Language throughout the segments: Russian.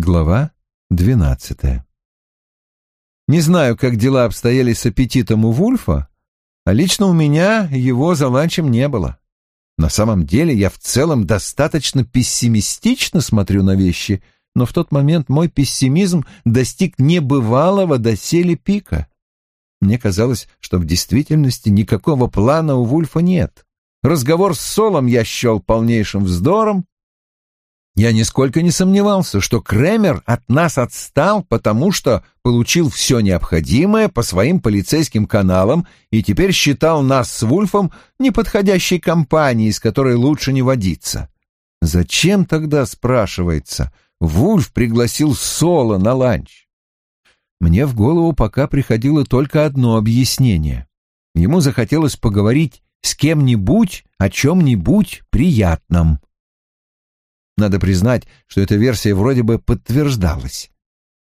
Глава двенадцатая Не знаю, как дела обстояли с аппетитом у Вульфа, а лично у меня его за ланчем не было. На самом деле я в целом достаточно пессимистично смотрю на вещи, но в тот момент мой пессимизм достиг небывалого доселе пика. Мне казалось, что в действительности никакого плана у Вульфа нет. Разговор с Солом я счел полнейшим вздором. Я нисколько не сомневался, что Кремер от нас отстал, потому что получил все необходимое по своим полицейским каналам и теперь считал нас с Вульфом неподходящей компанией, с которой лучше не водиться. Зачем тогда, спрашивается, Вульф пригласил Соло на ланч? Мне в голову пока приходило только одно объяснение. Ему захотелось поговорить с кем-нибудь о чем-нибудь приятном. Надо признать, что эта версия вроде бы подтверждалась.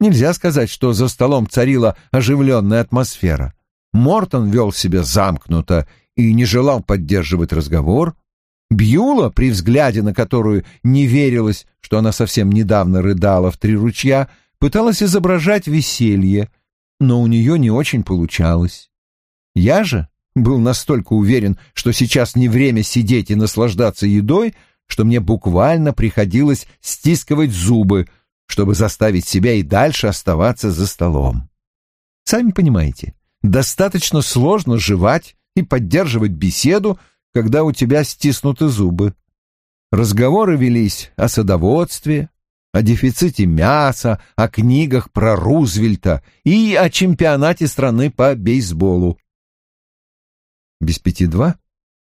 Нельзя сказать, что за столом царила оживленная атмосфера. Мортон вел себя замкнуто и не желал поддерживать разговор. Бьюла, при взгляде на которую не верилось, что она совсем недавно рыдала в три ручья, пыталась изображать веселье, но у нее не очень получалось. Я же был настолько уверен, что сейчас не время сидеть и наслаждаться едой, что мне буквально приходилось стискивать зубы, чтобы заставить себя и дальше оставаться за столом. Сами понимаете, достаточно сложно жевать и поддерживать беседу, когда у тебя стиснуты зубы. Разговоры велись о садоводстве, о дефиците мяса, о книгах про Рузвельта и о чемпионате страны по бейсболу. Без пяти два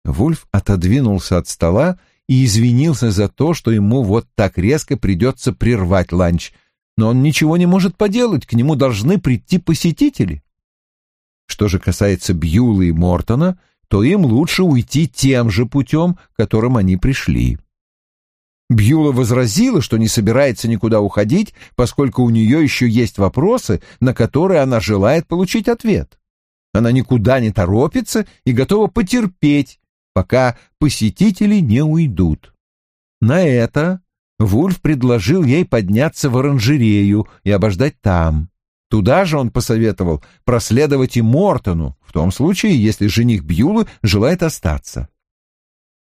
Вульф отодвинулся от стола и извинился за то, что ему вот так резко придется прервать ланч, но он ничего не может поделать, к нему должны прийти посетители. Что же касается Бьюла и Мортона, то им лучше уйти тем же путем, которым они пришли. Бьюла возразила, что не собирается никуда уходить, поскольку у нее еще есть вопросы, на которые она желает получить ответ. Она никуда не торопится и готова потерпеть, пока посетители не уйдут. На это Вульф предложил ей подняться в оранжерею и обождать там. Туда же он посоветовал проследовать и Мортону, в том случае, если жених Бьюлы желает остаться.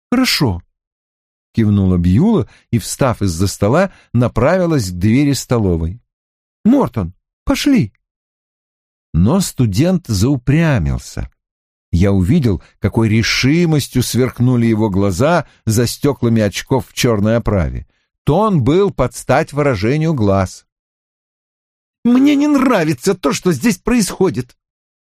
«Хорошо», — кивнула Бьюла и, встав из-за стола, направилась к двери столовой. «Мортон, пошли!» Но студент заупрямился. Я увидел, какой решимостью сверкнули его глаза за стеклами очков в черной оправе. Тон был под стать выражению глаз. «Мне не нравится то, что здесь происходит.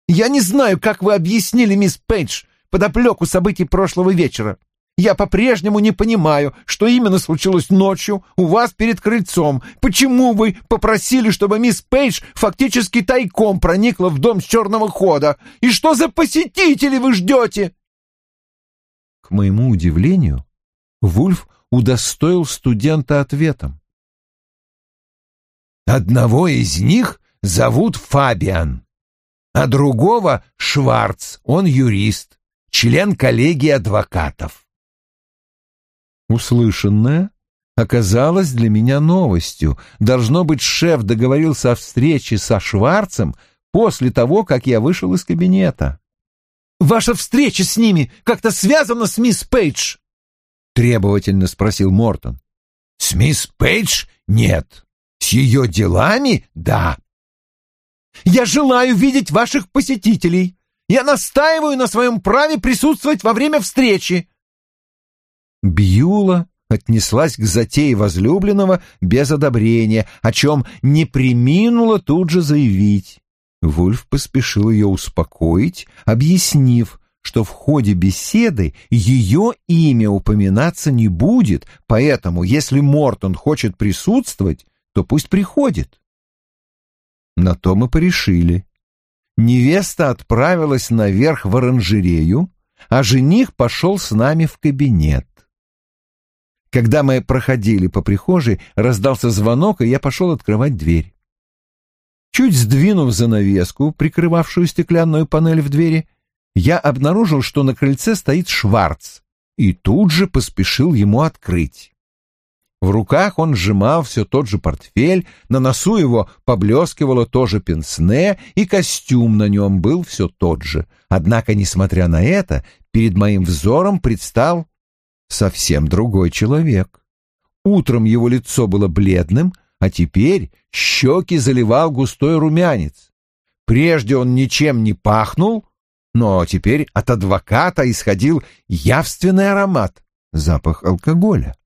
Я не знаю, как вы объяснили, мисс Пейдж, подоплеку событий прошлого вечера. Я по-прежнему не понимаю, что именно случилось ночью у вас перед крыльцом. Почему вы попросили, чтобы мисс Пейдж фактически тайком проникла в дом с черного хода? И что за посетители вы ждете?» К моему удивлению, Вульф удостоил студента ответом. «Одного из них зовут Фабиан, а другого — Шварц, он юрист, член коллегии адвокатов. Услышанное оказалось для меня новостью. Должно быть, шеф договорился о встрече со Шварцем после того, как я вышел из кабинета. «Ваша встреча с ними как-то связана с мисс Пейдж?» — требовательно спросил Мортон. «С мисс Пейдж нет. С ее делами — да». «Я желаю видеть ваших посетителей. Я настаиваю на своем праве присутствовать во время встречи», Бьюла отнеслась к затее возлюбленного без одобрения, о чем не приминула тут же заявить. Вульф поспешил ее успокоить, объяснив, что в ходе беседы ее имя упоминаться не будет, поэтому, если Мортон хочет присутствовать, то пусть приходит. На то мы порешили. Невеста отправилась наверх в оранжерею, а жених пошел с нами в кабинет. Когда мы проходили по прихожей, раздался звонок, и я пошел открывать дверь. Чуть сдвинув занавеску, прикрывавшую стеклянную панель в двери, я обнаружил, что на крыльце стоит Шварц, и тут же поспешил ему открыть. В руках он сжимал все тот же портфель, на носу его поблескивало тоже пенсне, и костюм на нем был все тот же. Однако, несмотря на это, перед моим взором предстал совсем другой человек. Утром его лицо было бледным, а теперь щеки заливал густой румянец. Прежде он ничем не пахнул, но теперь от адвоката исходил явственный аромат, запах алкоголя.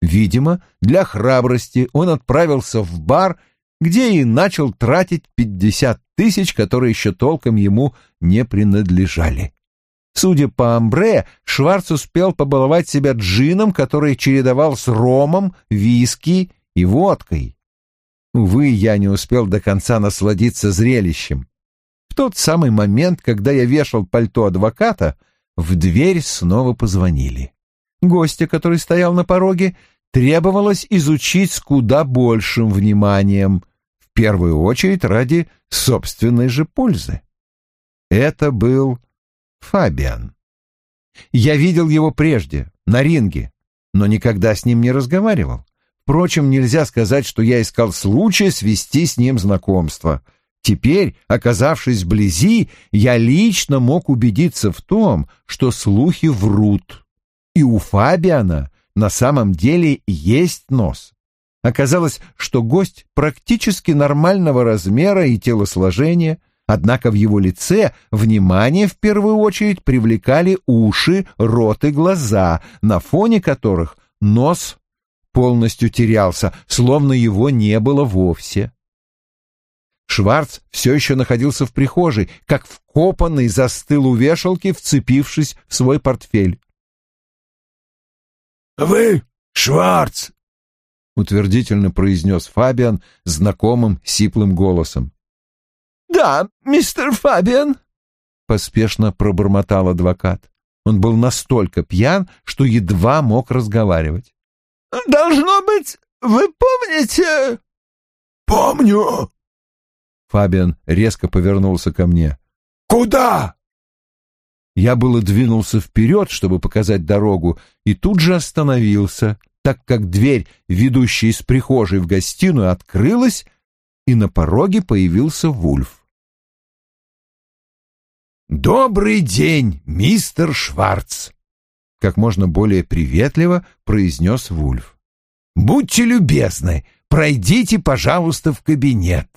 Видимо, для храбрости он отправился в бар, где и начал тратить пятьдесят тысяч, которые еще толком ему не принадлежали. Судя по амбре, Шварц успел побаловать себя джином, который чередовал с ромом, виски и водкой. Увы, я не успел до конца насладиться зрелищем. В тот самый момент, когда я вешал пальто адвоката, в дверь снова позвонили. Гостя, который стоял на пороге, требовалось изучить с куда большим вниманием, в первую очередь ради собственной же пользы. Это был Фабиан. Я видел его прежде, на ринге, но никогда с ним не разговаривал. Впрочем, нельзя сказать, что я искал случая свести с ним знакомство. Теперь, оказавшись вблизи, я лично мог убедиться в том, что слухи врут. И у Фабиана на самом деле есть нос. Оказалось, что гость практически нормального размера и телосложения, однако в его лице внимание в первую очередь привлекали уши, рот и глаза, на фоне которых нос полностью терялся, словно его не было вовсе. Шварц все еще находился в прихожей, как вкопанный застыл у вешалки, вцепившись в свой портфель. «Вы Шварц!» — утвердительно произнес Фабиан знакомым сиплым голосом. «Да, мистер Фабиан», — поспешно пробормотал адвокат. Он был настолько пьян, что едва мог разговаривать. «Должно быть, вы помните...» «Помню!» Фабиан резко повернулся ко мне. «Куда?» Я было двинулся вперед, чтобы показать дорогу, и тут же остановился, так как дверь, ведущая из прихожей в гостиную, открылась, и на пороге появился Вульф. «Добрый день, мистер Шварц!» Как можно более приветливо произнес Вульф. «Будьте любезны, пройдите, пожалуйста, в кабинет.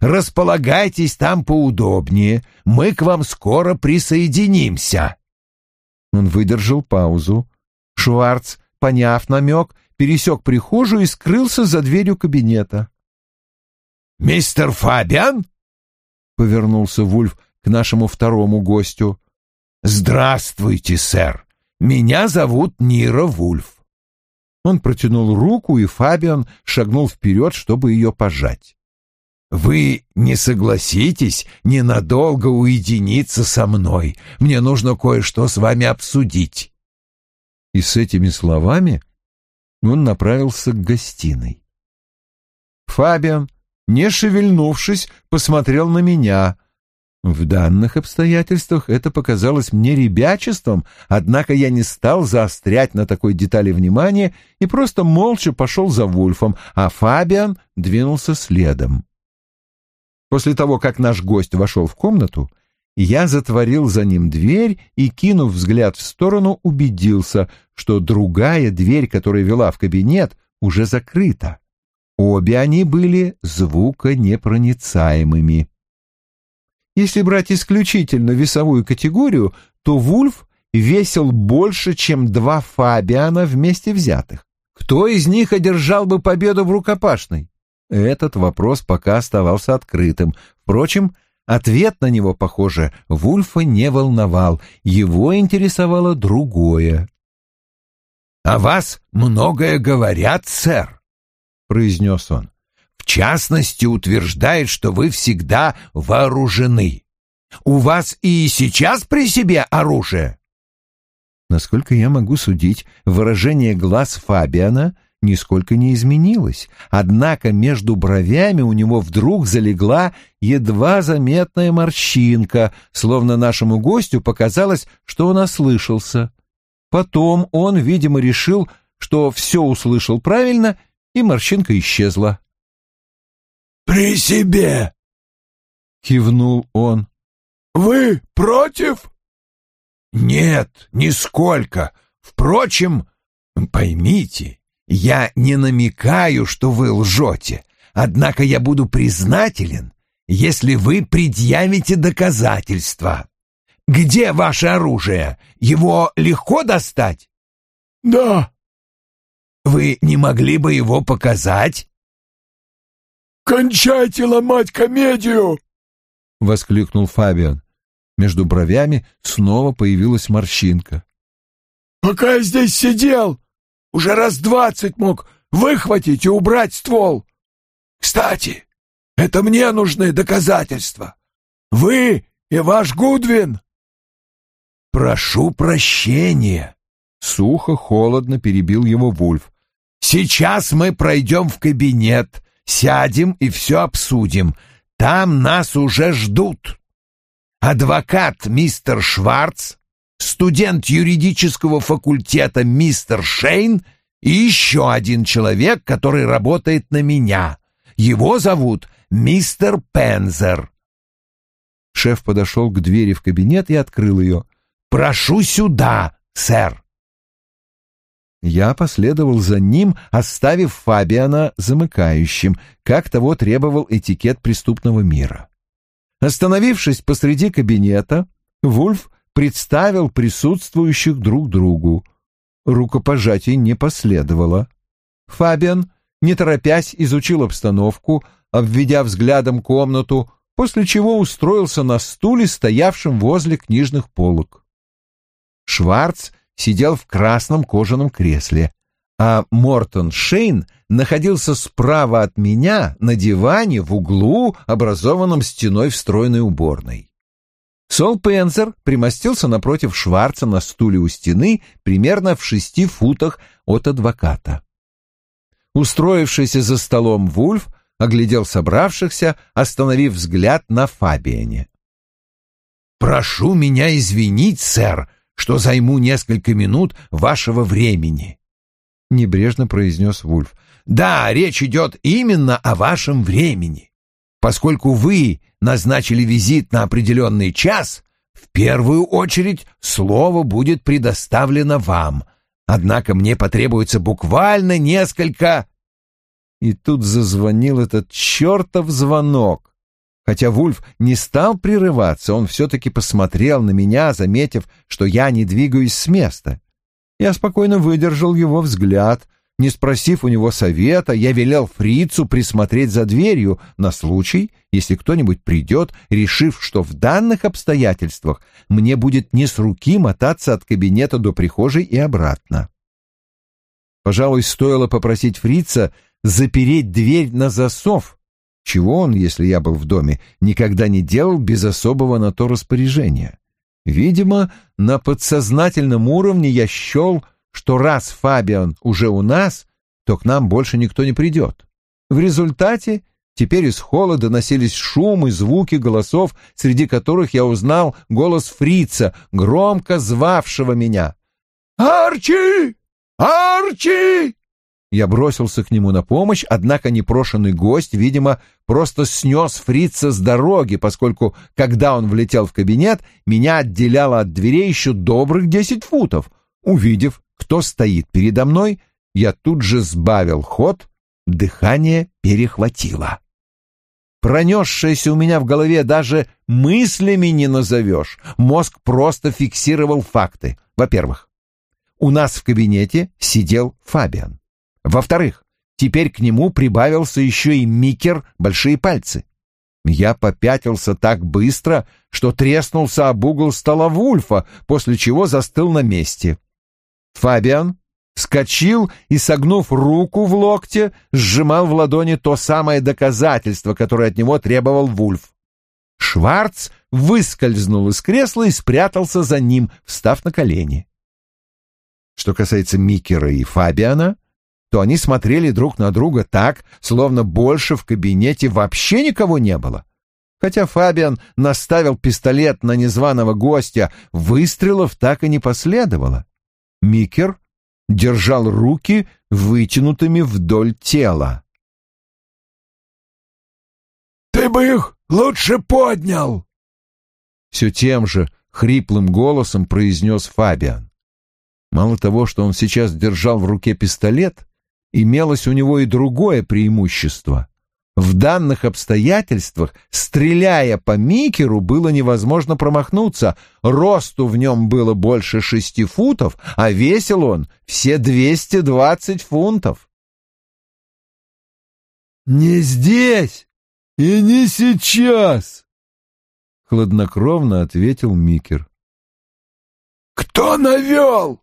Располагайтесь там поудобнее, мы к вам скоро присоединимся». Он выдержал паузу. Шварц, поняв намек, пересек прихожую и скрылся за дверью кабинета. «Мистер Фабиан?» — повернулся Вульф к нашему второму гостю. «Здравствуйте, сэр. Меня зовут Нира Вульф». Он протянул руку, и Фабиан шагнул вперед, чтобы ее пожать. «Вы не согласитесь ненадолго уединиться со мной? Мне нужно кое-что с вами обсудить». И с этими словами он направился к гостиной. Фабиан, не шевельнувшись, посмотрел на меня. В данных обстоятельствах это показалось мне ребячеством, однако я не стал заострять на такой детали внимание и просто молча пошел за Вульфом, а Фабиан двинулся следом. После того, как наш гость вошел в комнату, я затворил за ним дверь и, кинув взгляд в сторону, убедился, что другая дверь, которая вела в кабинет, уже закрыта. Обе они были звуконепроницаемыми. Если брать исключительно весовую категорию, то Вульф весил больше, чем два Фабиана вместе взятых. Кто из них одержал бы победу в рукопашной? Этот вопрос пока оставался открытым. Впрочем, ответ на него, похоже, Вульфа не волновал. Его интересовало другое. «О вас многое говорят, сэр», — произнес он. «В частности, утверждает, что вы всегда вооружены. У вас и сейчас при себе оружие?» Насколько я могу судить, выражение глаз Фабиана нисколько не изменилось, однако между бровями у него вдруг залегла едва заметная морщинка, словно нашему гостю показалось, что он ослышался. Потом он, видимо, решил, что все услышал правильно, и морщинка исчезла. «При себе!» — кивнул он. «Вы против?» «Нет, нисколько. Впрочем, поймите, я не намекаю, что вы лжете, однако я буду признателен, если вы предъявите доказательства. Где ваше оружие? Его легко достать? Да. Вы не могли бы его показать? Кончайте ломать комедию! Воскликнул Фабиан. Между бровями снова появилась морщинка. Пока я здесь сидел, уже раз двадцать мог выхватить и убрать ствол. Кстати, это мне нужны доказательства. Вы и ваш Гудвин. Прошу прощения. Сухо, холодно перебил его Вульф. Сейчас мы пройдем в кабинет, сядем и все обсудим. Там нас уже ждут. Адвокат мистер Шварц, студент юридического факультета мистер Шейн и еще один человек, который работает на меня. Его зовут мистер Пензер. Шеф подошел к двери в кабинет и открыл ее. «Прошу сюда, сэр!» Я последовал за ним, оставив Фабиана замыкающим, как того требовал этикет преступного мира. Остановившись посреди кабинета, Вульф представил присутствующих друг другу. Рукопожатий не последовало. Фабиан, не торопясь, изучил обстановку, обведя взглядом комнату, после чего устроился на стуле, стоявшем возле книжных полок. Шварц сидел в красном кожаном кресле, а Мортон Шейн находился справа от меня на диване в углу, образованном стеной встроенной уборной. Сол Пензер примостился напротив Шварца на стуле у стены примерно в шести футах от адвоката. Устроившийся за столом Вульф оглядел собравшихся, остановив взгляд на Фабиане. «Прошу меня извинить, сэр, что займу несколько минут вашего времени», — небрежно произнес Вульф. «Да, речь идет именно о вашем времени. Поскольку вы назначили визит на определенный час, в первую очередь слово будет предоставлено вам. Однако мне потребуется буквально несколько...» И тут зазвонил этот чертов звонок. Хотя Вульф не стал прерываться, он все-таки посмотрел на меня, заметив, что я не двигаюсь с места. Я спокойно выдержал его взгляд. Не спросив у него совета, я велел фрицу присмотреть за дверью на случай, если кто-нибудь придет, решив, что в данных обстоятельствах мне будет не с руки мотаться от кабинета до прихожей и обратно. Пожалуй, стоило попросить фрица запереть дверь на засов, чего он, если я был в доме, никогда не делал без особого на то распоряжения. Видимо, на подсознательном уровне я счел, что раз Фабиан уже у нас, то к нам больше никто не придет. В результате теперь из холла доносились шум и звуки голосов, среди которых я узнал голос фрица, громко звавшего меня. «Арчи! Арчи!» Я бросился к нему на помощь, однако непрошенный гость, видимо, просто снес фрица с дороги, поскольку, когда он влетел в кабинет, меня отделяло от дверей еще добрых десять футов. Увидев, кто стоит передо мной, я тут же сбавил ход, дыхание перехватило. Пронесшееся у меня в голове даже мыслями не назовешь. Мозг просто фиксировал факты. Во-первых, у нас в кабинете сидел Фабиан. Во-вторых, теперь к нему прибавился еще и Микер «Большие пальцы». Я попятился так быстро, что треснулся об угол стола Вульфа, после чего застыл на месте. Фабиан вскочил и, согнув руку в локте, сжимал в ладони то самое доказательство, которое от него требовал Вульф. Шварц выскользнул из кресла и спрятался за ним, встав на колени. Что касается Микера и Фабиана, то они смотрели друг на друга так, словно больше в кабинете вообще никого не было. Хотя Фабиан наставил пистолет на незваного гостя, выстрелов так и не последовало. Микер держал руки вытянутыми вдоль тела. «Ты бы их лучше поднял!» Все тем же хриплым голосом произнес Фабиан. Мало того, что он сейчас держал в руке пистолет, имелось у него и другое преимущество. В данных обстоятельствах, стреляя по Микеру, было невозможно промахнуться. Росту в нем было больше шести футов, а весил он все двести двадцать фунтов. «Не здесь и не сейчас!» — хладнокровно ответил Микер. «Кто навел?»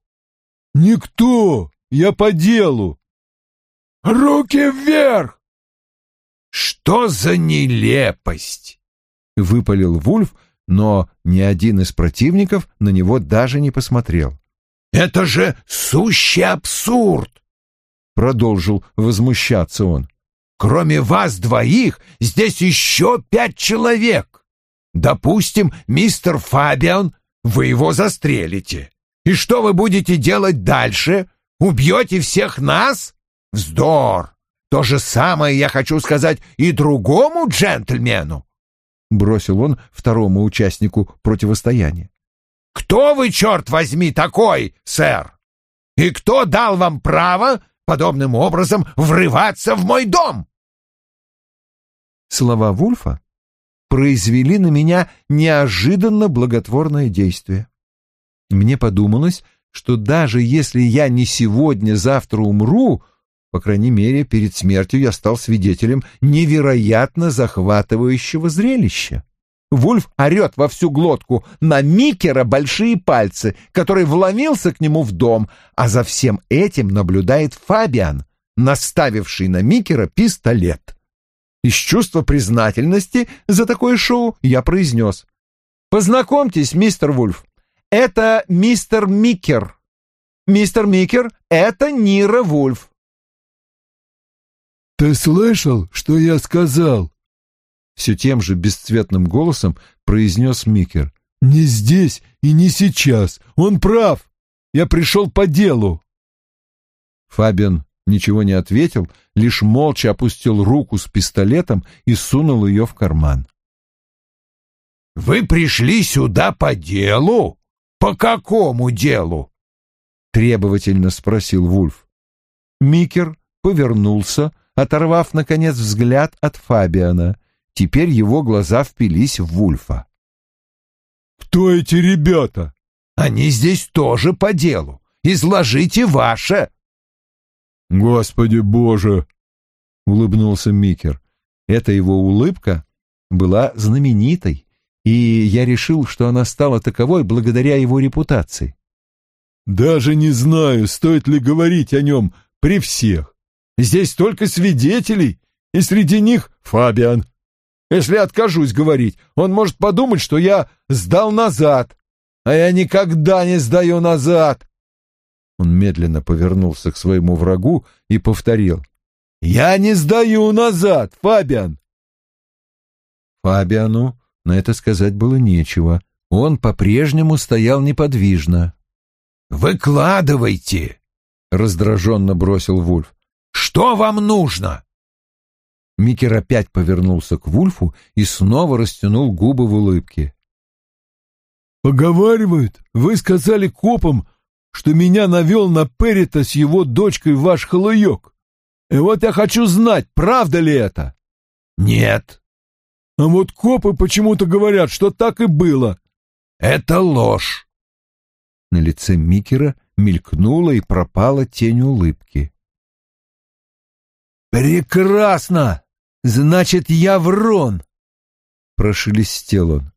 «Никто! Я по делу!» «Руки вверх!» «Что за нелепость!» — выпалил Вульф, но ни один из противников на него даже не посмотрел. «Это же сущий абсурд!» — продолжил возмущаться он. «Кроме вас двоих здесь еще пять человек. Допустим, мистер Фабиан, вы его застрелите. И что вы будете делать дальше? Убьете всех нас? Вздор! То же самое я хочу сказать и другому джентльмену, бросил он второму участнику противостояния. Кто вы, черт возьми, такой, сэр? И кто дал вам право подобным образом врываться в мой дом? Слова Вульфа произвели на меня неожиданно благотворное действие. Мне подумалось, что даже если я не сегодня-завтра умру, по крайней мере, перед смертью я стал свидетелем невероятно захватывающего зрелища. Вульф орет во всю глотку, на Микера большие пальцы, который вломился к нему в дом, а за всем этим наблюдает Фабиан, наставивший на Микера пистолет. Из чувства признательности за такое шоу я произнес. «Познакомьтесь, мистер Вульф, это мистер Микер. Мистер Микер — это Нира Вульф». «Ты слышал, что я сказал?» Все тем же бесцветным голосом произнес Микер. «Не здесь и не сейчас. Он прав. Я пришел по делу». Фабиан ничего не ответил, лишь молча опустил руку с пистолетом и сунул ее в карман. «Вы пришли сюда по делу? По какому делу?» — требовательно спросил Вульф. Микер повернулся, оторвав, наконец, взгляд от Фабиана. Теперь его глаза впились в Вульфа. «Кто эти ребята?» «Они здесь тоже по делу. Изложите ваше!» «Господи боже!» — улыбнулся Микер. Эта его улыбка была знаменитой, и я решил, что она стала таковой благодаря его репутации. «Даже не знаю, стоит ли говорить о нем при всех. Здесь столько свидетелей, и среди них Фабиан. Если откажусь говорить, он может подумать, что я сдал назад, а я никогда не сдаю назад. Он медленно повернулся к своему врагу и повторил. «Я не сдаю назад, Фабиан!» Фабиану на это сказать было нечего. Он по-прежнему стоял неподвижно. «Выкладывайте!» — раздраженно бросил Вульф. «Что вам нужно?» Микер опять повернулся к Вульфу и снова растянул губы в улыбке. «Поговаривают, вы сказали копам, что меня навел на Перрита с его дочкой ваш халуек. И вот я хочу знать, правда ли это?» «Нет». «А вот копы почему-то говорят, что так и было». «Это ложь». На лице Микера мелькнула и пропала тень улыбки. «Прекрасно! Значит, я врун!» — прошелестел он.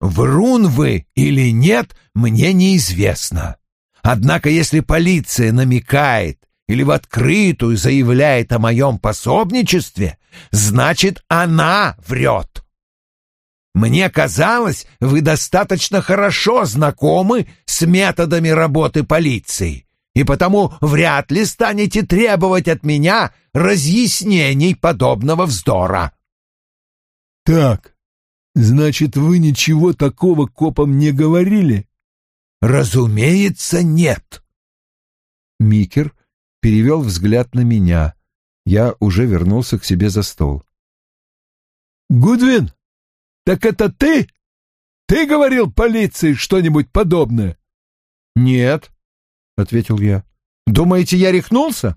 «Врун вы или нет, мне неизвестно. Однако если полиция намекает или в открытую заявляет о моем пособничестве, значит, она врет. Мне казалось, вы достаточно хорошо знакомы с методами работы полиции, и потому вряд ли станете требовать от меня разъяснений подобного вздора. Так, значит, вы ничего такого копам не говорили? Разумеется, нет. Микер перевел взгляд на меня. Я уже вернулся к себе за стол. «Гудвин, так это ты? Ты говорил полиции что-нибудь подобное?» «Нет», — ответил я. «Думаете, я рехнулся?»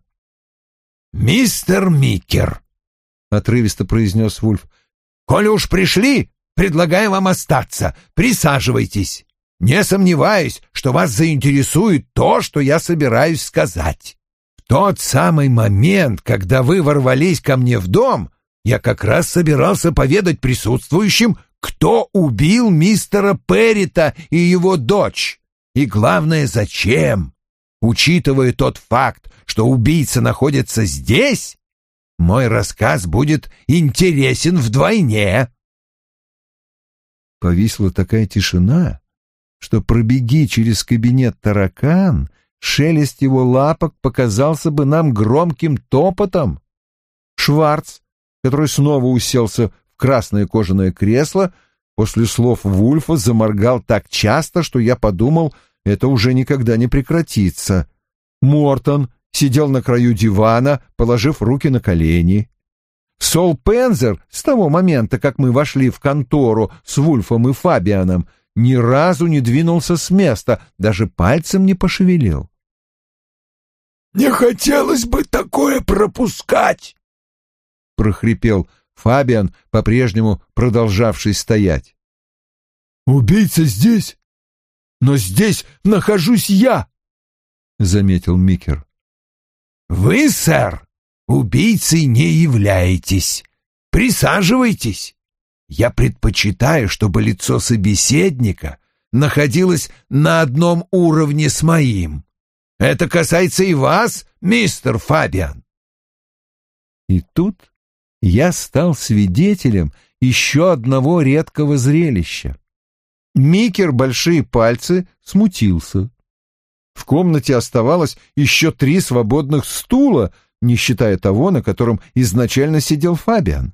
«Мистер Микер», — отрывисто произнес Вульф, — «коли уж пришли, предлагаю вам остаться. Присаживайтесь. Не сомневаюсь, что вас заинтересует то, что я собираюсь сказать. В тот самый момент, когда вы ворвались ко мне в дом, я как раз собирался поведать присутствующим, кто убил мистера Перрита и его дочь. И главное, зачем? Учитывая тот факт, что убийца находится здесь, мой рассказ будет интересен вдвойне. Повисла такая тишина, что пробеги через кабинет таракан, шелест его лапок показался бы нам громким топотом. Шварц, который снова уселся в красное кожаное кресло, после слов Вульфа заморгал так часто, что я подумал, это уже никогда не прекратится. Мортон сидел на краю дивана, положив руки на колени. Сол Пензер с того момента, как мы вошли в контору с Вульфом и Фабианом, ни разу не двинулся с места, даже пальцем не пошевелил. «Не хотелось бы такое пропускать!» — прохрипел Фабиан, по-прежнему продолжавший стоять. «Убийца здесь, но здесь нахожусь я!» — заметил Микер. «Вы, сэр, убийцей не являетесь. Присаживайтесь. Я предпочитаю, чтобы лицо собеседника находилось на одном уровне с моим. Это касается и вас, мистер Фабиан. И тут я стал свидетелем еще одного редкого зрелища. Микер большие пальцы смутился. В комнате оставалось еще три свободных стула, не считая того, на котором изначально сидел Фабиан.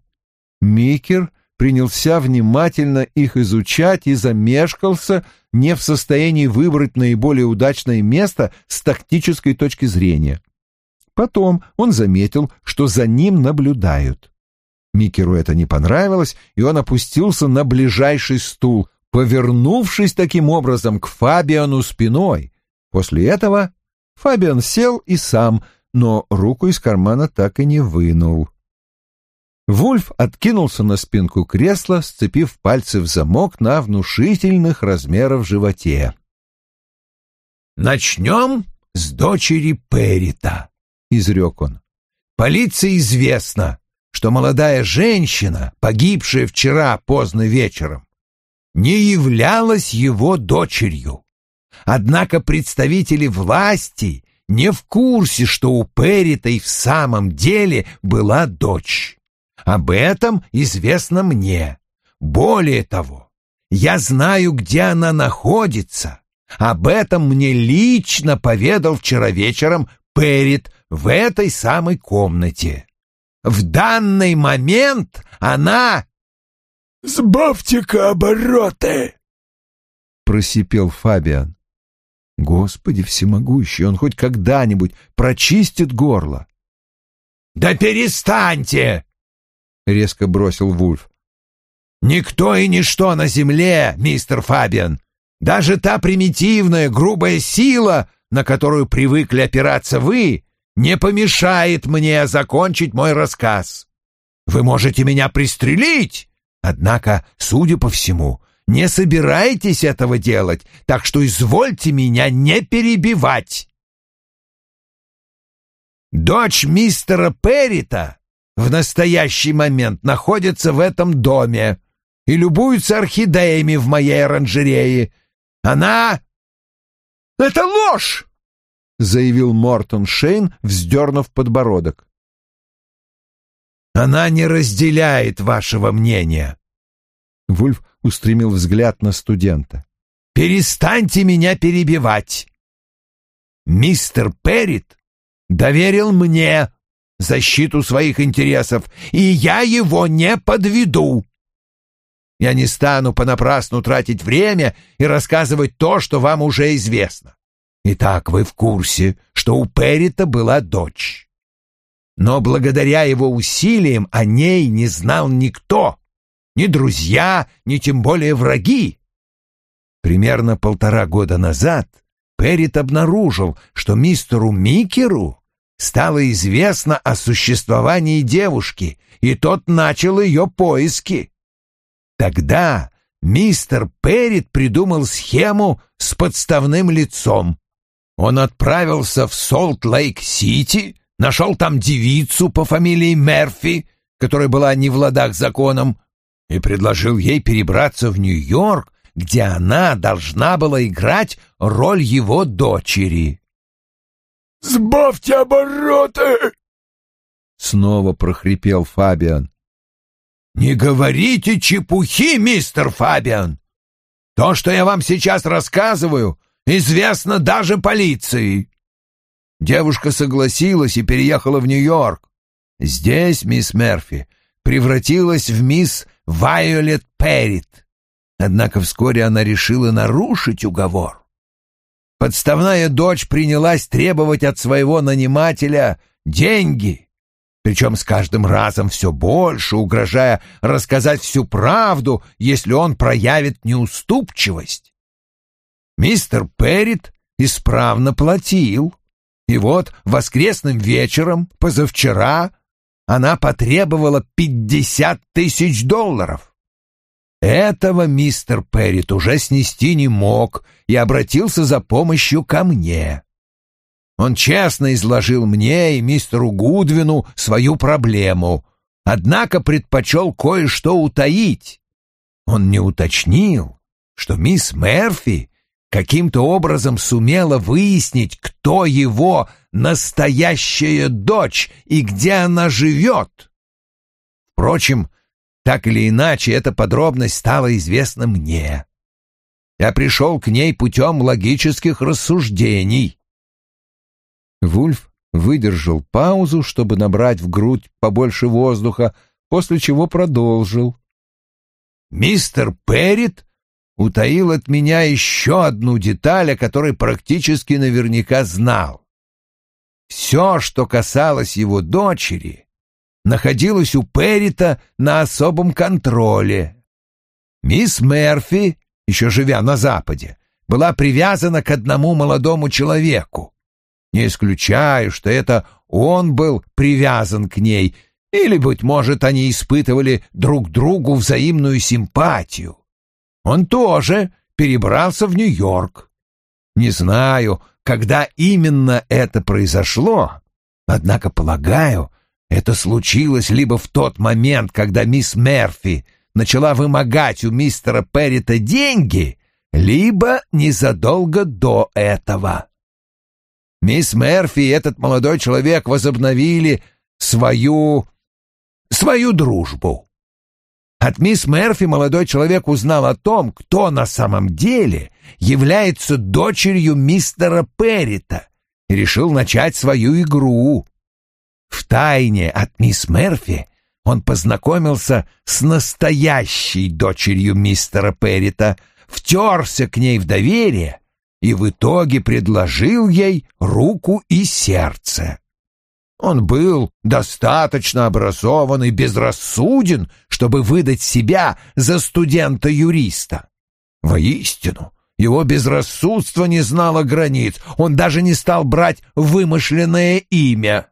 Микер принялся внимательно их изучать и замешкался, не в состоянии выбрать наиболее удачное место с тактической точки зрения. Потом он заметил, что за ним наблюдают. Микеру это не понравилось, и он опустился на ближайший стул, повернувшись таким образом к Фабиану спиной. После этого Фабиан сел и сам, но руку из кармана так и не вынул. Вульф откинулся на спинку кресла, сцепив пальцы в замок на внушительных размеров животе. «Начнем с дочери Перрита», — изрек он. «Полиции известно, что молодая женщина, погибшая вчера поздно вечером, не являлась его дочерью. Однако представители власти не в курсе, что у Перрита и в самом деле была дочь. Об этом известно мне. Более того, я знаю, где она находится. Об этом мне лично поведал вчера вечером Перрит в этой самой комнате. В данный момент она... «Сбавьте-ка обороты!» — просипел Фабиан. Господи всемогущий, он хоть когда-нибудь прочистит горло. «Да перестаньте!» — резко бросил Вульф. «Никто и ничто на земле, мистер Фабиан, даже та примитивная, грубая сила, на которую привыкли опираться вы, не помешает мне закончить мой рассказ. Вы можете меня пристрелить, однако, судя по всему, не собираетесь этого делать, так что извольте меня не перебивать». Дочь мистера Перрита в настоящий момент находятся в этом доме и любуются орхидеями в моей оранжерее. Она... «Это ложь!» — заявил Мортон Шейн, вздернув подбородок. «Она не разделяет вашего мнения». Вульф устремил взгляд на студента. «Перестаньте меня перебивать! Мистер Перрит доверил мне защиту своих интересов, и я его не подведу. Я не стану понапрасну тратить время и рассказывать то, что вам уже известно. Итак, вы в курсе, что у Перрита была дочь. Но благодаря его усилиям о ней не знал никто, ни друзья, ни тем более враги. Примерно полтора года назад Перрит обнаружил, что мистеру Микеру стало известно о существовании девушки, и тот начал ее поиски. Тогда мистер Перрит придумал схему с подставным лицом. Он отправился в Солт-Лейк-Сити, нашел там девицу по фамилии Мерфи, которая была не в ладах с законом, и предложил ей перебраться в Нью-Йорк, где она должна была играть роль его дочери. «Сбавьте обороты!» Снова прохрипел Фабиан. «Не говорите чепухи, мистер Фабиан! То, что я вам сейчас рассказываю, известно даже полиции!» Девушка согласилась и переехала в Нью-Йорк. Здесь мисс Мерфи превратилась в мисс Вайолет Перрит. Однако вскоре она решила нарушить уговор. Подставная дочь принялась требовать от своего нанимателя деньги — причем с каждым разом все больше, угрожая рассказать всю правду, если он проявит неуступчивость. Мистер Перрит исправно платил, и вот воскресным вечером, позавчера, она потребовала пятьдесят тысяч долларов. Этого мистер Перрит уже снести не мог и обратился за помощью ко мне. Он честно изложил мне и мистеру Гудвину свою проблему, однако предпочел кое-что утаить. Он не уточнил, что мисс Мерфи каким-то образом сумела выяснить, кто его настоящая дочь и где она живет. Впрочем, так или иначе, эта подробность стала известна мне. Я пришел к ней путем логических рассуждений. Вульф выдержал паузу, чтобы набрать в грудь побольше воздуха, после чего продолжил. «Мистер Перрит утаил от меня еще одну деталь, о которой практически наверняка знал. Все, что касалось его дочери, находилось у Перрита на особом контроле. Мисс Мерфи, еще живя на Западе, была привязана к одному молодому человеку. Не исключаю, что это он был привязан к ней, или, быть может, они испытывали друг другу взаимную симпатию. Он тоже перебрался в Нью-Йорк. Не знаю, когда именно это произошло, однако, полагаю, это случилось либо в тот момент, когда мисс Мерфи начала вымогать у мистера Перрита деньги, либо незадолго до этого. Мисс Мерфи и этот молодой человек возобновили свою... свою дружбу. От мисс Мерфи молодой человек узнал о том, кто на самом деле является дочерью мистера Перрита и решил начать свою игру. В тайне от мисс Мерфи он познакомился с настоящей дочерью мистера Перрита, втерся к ней в доверие и в итоге предложил ей руку и сердце. Он был достаточно образован и безрассуден, чтобы выдать себя за студента-юриста. Воистину, его безрассудство не знало границ, он даже не стал брать вымышленное имя.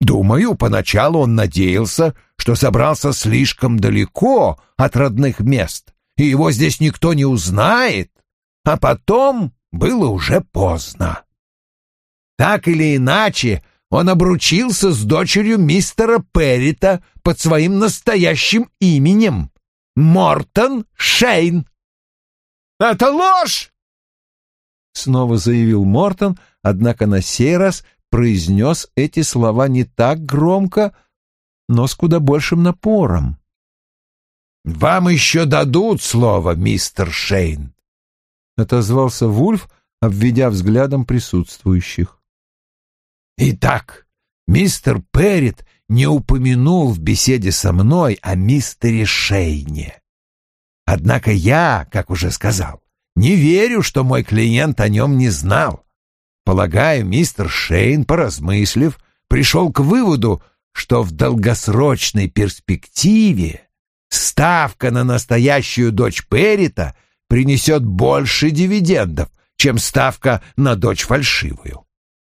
Думаю, поначалу он надеялся, что собрался слишком далеко от родных мест, и его здесь никто не узнает, а потом было уже поздно. Так или иначе, он обручился с дочерью мистера Перрита под своим настоящим именем — Мортон Шейн. «Это ложь!» Снова заявил Мортон, однако на сей раз произнес эти слова не так громко, но с куда большим напором. «Вам еще дадут слово, мистер Шейн. — отозвался Вульф, обведя взглядом присутствующих. «Итак, мистер Перрит не упомянул в беседе со мной о мистере Шейне. Однако я, как уже сказал, не верю, что мой клиент о нем не знал. Полагаю, мистер Шейн, поразмыслив, пришел к выводу, что в долгосрочной перспективе ставка на настоящую дочь Перрита принесет больше дивидендов, чем ставка на дочь фальшивую.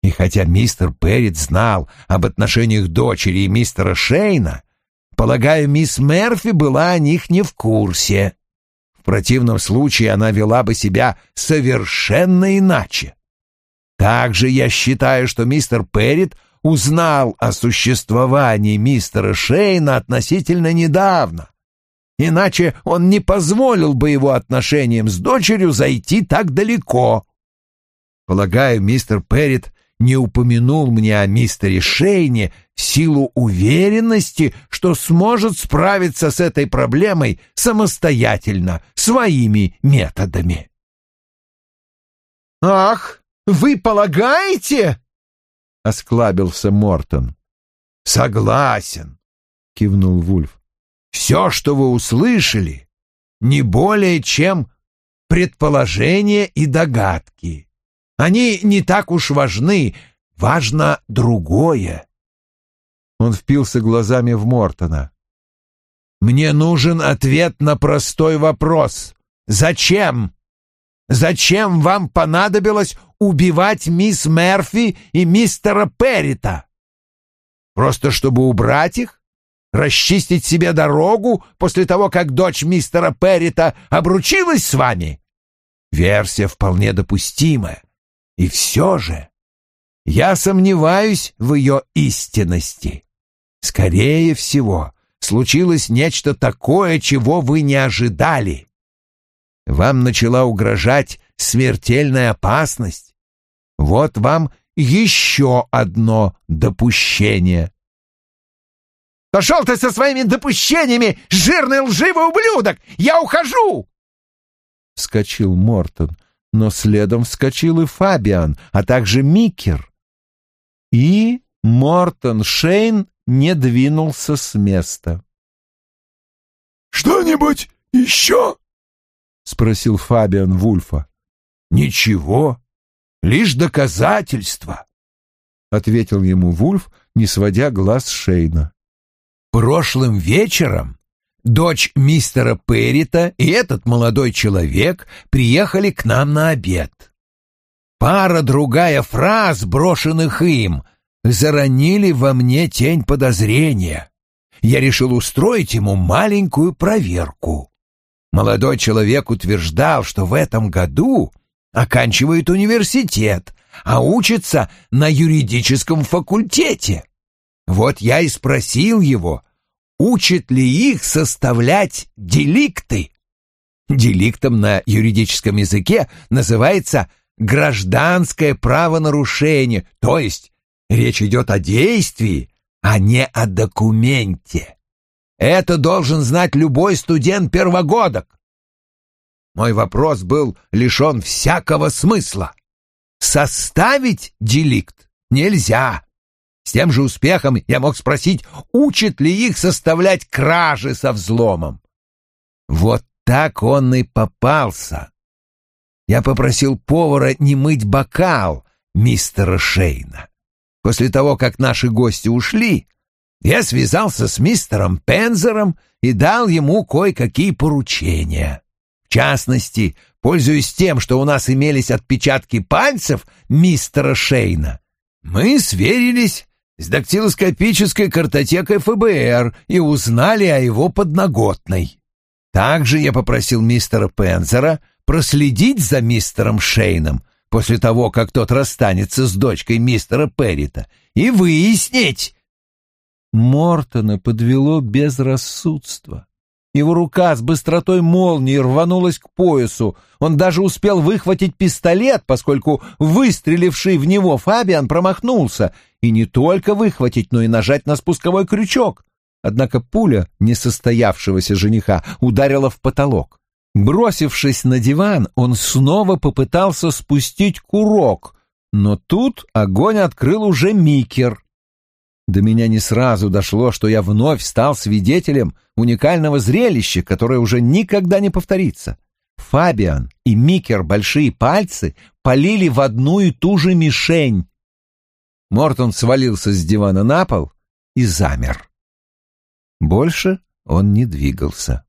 И хотя мистер Перрит знал об отношениях дочери и мистера Шейна, полагаю, мисс Мерфи была о них не в курсе. В противном случае она вела бы себя совершенно иначе. Также я считаю, что мистер Перрит узнал о существовании мистера Шейна относительно недавно. Иначе он не позволил бы его отношениям с дочерью зайти так далеко. Полагаю, мистер Перрит не упомянул мне о мистере Шейне в силу уверенности, что сможет справиться с этой проблемой самостоятельно, своими методами. «Ах, вы полагаете?» — осклабился Мортон. «Согласен», — кивнул Вульф. «Все, что вы услышали, не более чем предположения и догадки. Они не так уж важны, важно другое. Он впился глазами в Мортона. Мне нужен ответ на простой вопрос. Зачем? Зачем вам понадобилось убивать мисс Мерфи и мистера Перрита? Просто чтобы убрать их? Расчистить себе дорогу после того, как дочь мистера Перрита обручилась с вами? Версия вполне допустимая. И все же я сомневаюсь в ее истинности. Скорее всего, случилось нечто такое, чего вы не ожидали. Вам начала угрожать смертельная опасность. Вот вам еще одно допущение. «Пошел ты со своими допущениями, жирный лживый ублюдок! Я ухожу!» Вскочил Мортон но следом вскочил и Фабиан, а также Микер. И Мортон Шейн не двинулся с места. «Что-нибудь еще?» — спросил Фабиан Вульфа. «Ничего, лишь доказательства», — ответил ему Вульф, не сводя глаз Шейна. «Прошлым вечером дочь мистера Перрита и этот молодой человек приехали к нам на обед. Пара-другая фраз, брошенных им, заронили во мне тень подозрения. Я решил устроить ему маленькую проверку. Молодой человек утверждал, что в этом году оканчивает университет, а учится на юридическом факультете. Вот я и спросил его, учит ли их составлять деликты. Деликтом на юридическом языке называется гражданское правонарушение, то есть речь идет о действии, а не о документе. Это должен знать любой студент-первогодок. Мой вопрос был лишен всякого смысла. Составить деликт нельзя. С тем же успехом я мог спросить, учат ли их составлять кражи со взломом. Вот так он и попался. Я попросил повара не мыть бокал мистера Шейна. После того, как наши гости ушли, я связался с мистером Пензером и дал ему кое-какие поручения. В частности, пользуясь тем, что у нас имелись отпечатки пальцев мистера Шейна, мы сверились с дактилоскопической картотекой ФБР и узнали о его подноготной. Также я попросил мистера Пензера проследить за мистером Шейном после того, как тот расстанется с дочкой мистера Перрита, и выяснить... Мортона подвело безрассудство. Его рука с быстротой молнии рванулась к поясу. Он даже успел выхватить пистолет, поскольку выстреливший в него Фабиан промахнулся. И не только выхватить, но и нажать на спусковой крючок. Однако пуля несостоявшегося жениха ударила в потолок. Бросившись на диван, он снова попытался спустить курок, но тут огонь открыл уже Микер. До меня не сразу дошло, что я вновь стал свидетелем уникального зрелища, которое уже никогда не повторится. Фабиан и Микер большие пальцы полили в одну и ту же мишень. Мортон свалился с дивана на пол и замер. Больше он не двигался.